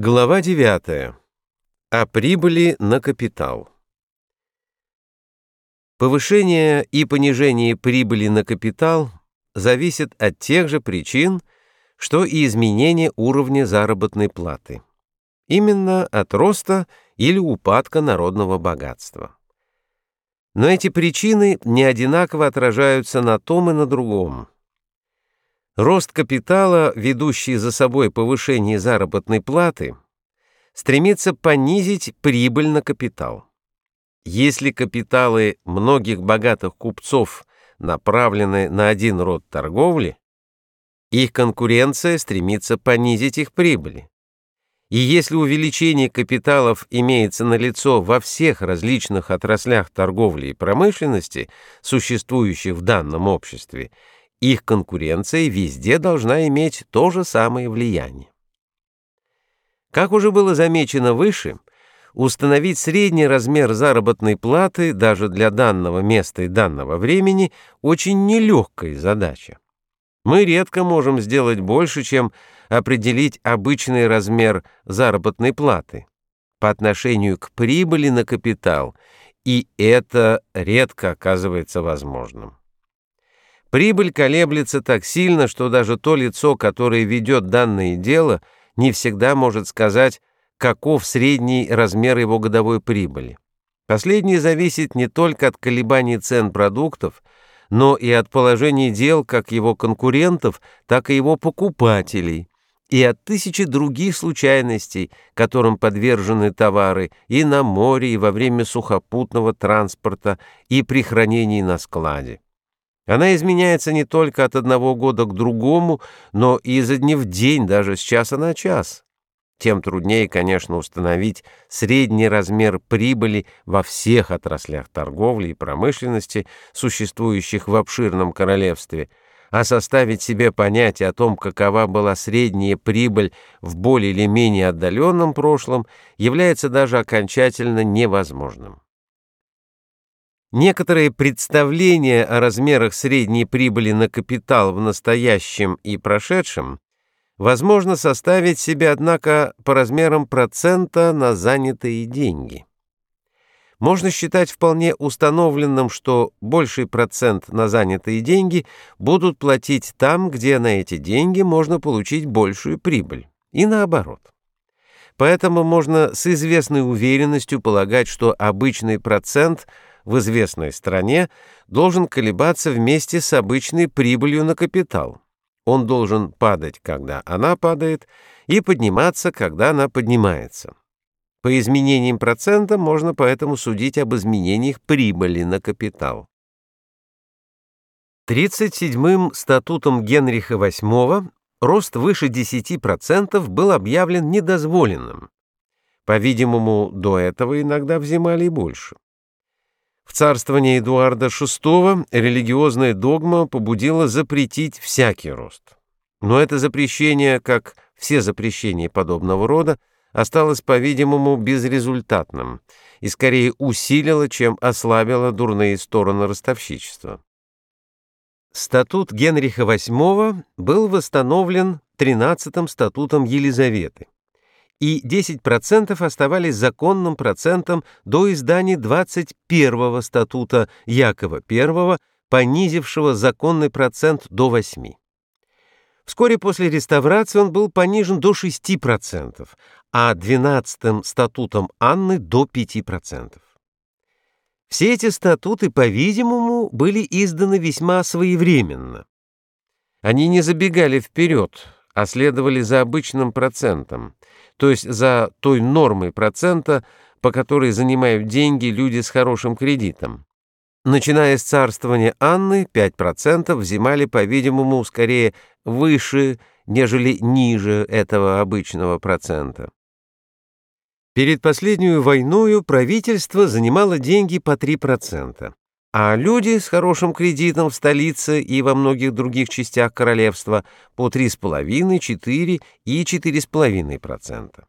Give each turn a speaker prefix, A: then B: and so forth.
A: Глава 9. О прибыли на капитал. Повышение и понижение прибыли на капитал зависит от тех же причин, что и изменение уровня заработной платы. Именно от роста или упадка народного богатства. Но эти причины не одинаково отражаются на том и на другом. Рост капитала, ведущий за собой повышение заработной платы, стремится понизить прибыль на капитал. Если капиталы многих богатых купцов направлены на один род торговли, их конкуренция стремится понизить их прибыли. И если увеличение капиталов имеется налицо во всех различных отраслях торговли и промышленности, существующих в данном обществе, их конкуренция везде должна иметь то же самое влияние. Как уже было замечено выше, установить средний размер заработной платы даже для данного места и данного времени очень нелегкая задача. Мы редко можем сделать больше, чем определить обычный размер заработной платы по отношению к прибыли на капитал, и это редко оказывается возможным. Прибыль колеблется так сильно, что даже то лицо, которое ведет данное дело, не всегда может сказать, каков средний размер его годовой прибыли. Последнее зависит не только от колебаний цен продуктов, но и от положения дел как его конкурентов, так и его покупателей, и от тысячи других случайностей, которым подвержены товары и на море, и во время сухопутного транспорта, и при хранении на складе. Она изменяется не только от одного года к другому, но и изо дня в день, даже с часа на час. Тем труднее, конечно, установить средний размер прибыли во всех отраслях торговли и промышленности, существующих в обширном королевстве, а составить себе понятие о том, какова была средняя прибыль в более или менее отдаленном прошлом, является даже окончательно невозможным. Некоторые представления о размерах средней прибыли на капитал в настоящем и прошедшем возможно составить себе, однако, по размерам процента на занятые деньги. Можно считать вполне установленным, что больший процент на занятые деньги будут платить там, где на эти деньги можно получить большую прибыль, и наоборот. Поэтому можно с известной уверенностью полагать, что обычный процент – в известной стране должен колебаться вместе с обычной прибылью на капитал. Он должен падать, когда она падает, и подниматься, когда она поднимается. По изменениям процента можно поэтому судить об изменениях прибыли на капитал. 37-м статутом Генриха VIII рост выше 10% был объявлен недозволенным. По-видимому, до этого иногда взимали и больше. В царствовании Эдуарда VI религиозная догма побудила запретить всякий рост. Но это запрещение, как все запрещения подобного рода, осталось, по-видимому, безрезультатным и скорее усилило, чем ослабило дурные стороны ростовщичества. Статут Генриха VIII был восстановлен 13-м статутом Елизаветы и 10% оставались законным процентом до издания 21-го статута Якова I, понизившего законный процент до 8%. Вскоре после реставрации он был понижен до 6%, а 12-м статутом Анны до 5%. Все эти статуты, по-видимому, были изданы весьма своевременно. Они не забегали вперед, а следовали за обычным процентом, то есть за той нормой процента, по которой занимают деньги люди с хорошим кредитом. Начиная с царствования Анны, 5% взимали, по-видимому, скорее выше, нежели ниже этого обычного процента. Перед последней войною правительство занимало деньги по 3% а люди с хорошим кредитом в столице и во многих других частях королевства по 3,5, 4 и 4,5%.